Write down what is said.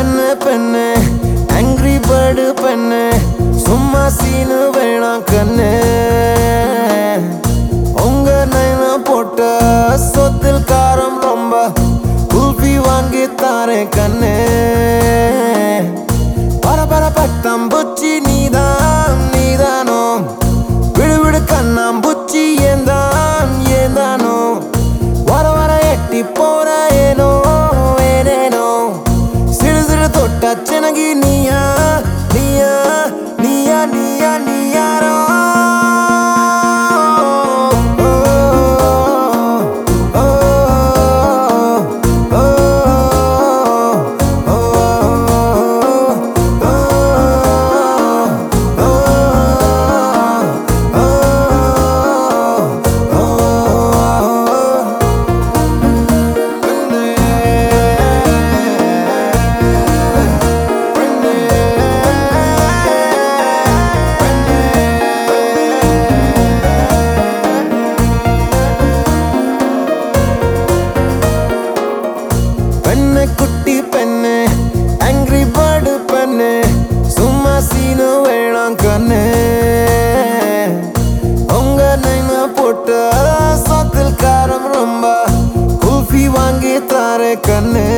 பெண்ணு பெண்ணு. Angry bird பெண்ணு. சும்மா சீனு வேணாம் கண்ணு. உங்க நைனா போட்ட சொத்தில் காரம் ரொம்ப. குல்பி வாங்கி தாரேன் கண்ணு. yani yani நானே உங்க நைம போட்டு சாத்தில் காரம் ரொம்ப. குல்ஃபி வாங்கி தாரே கண்ணு.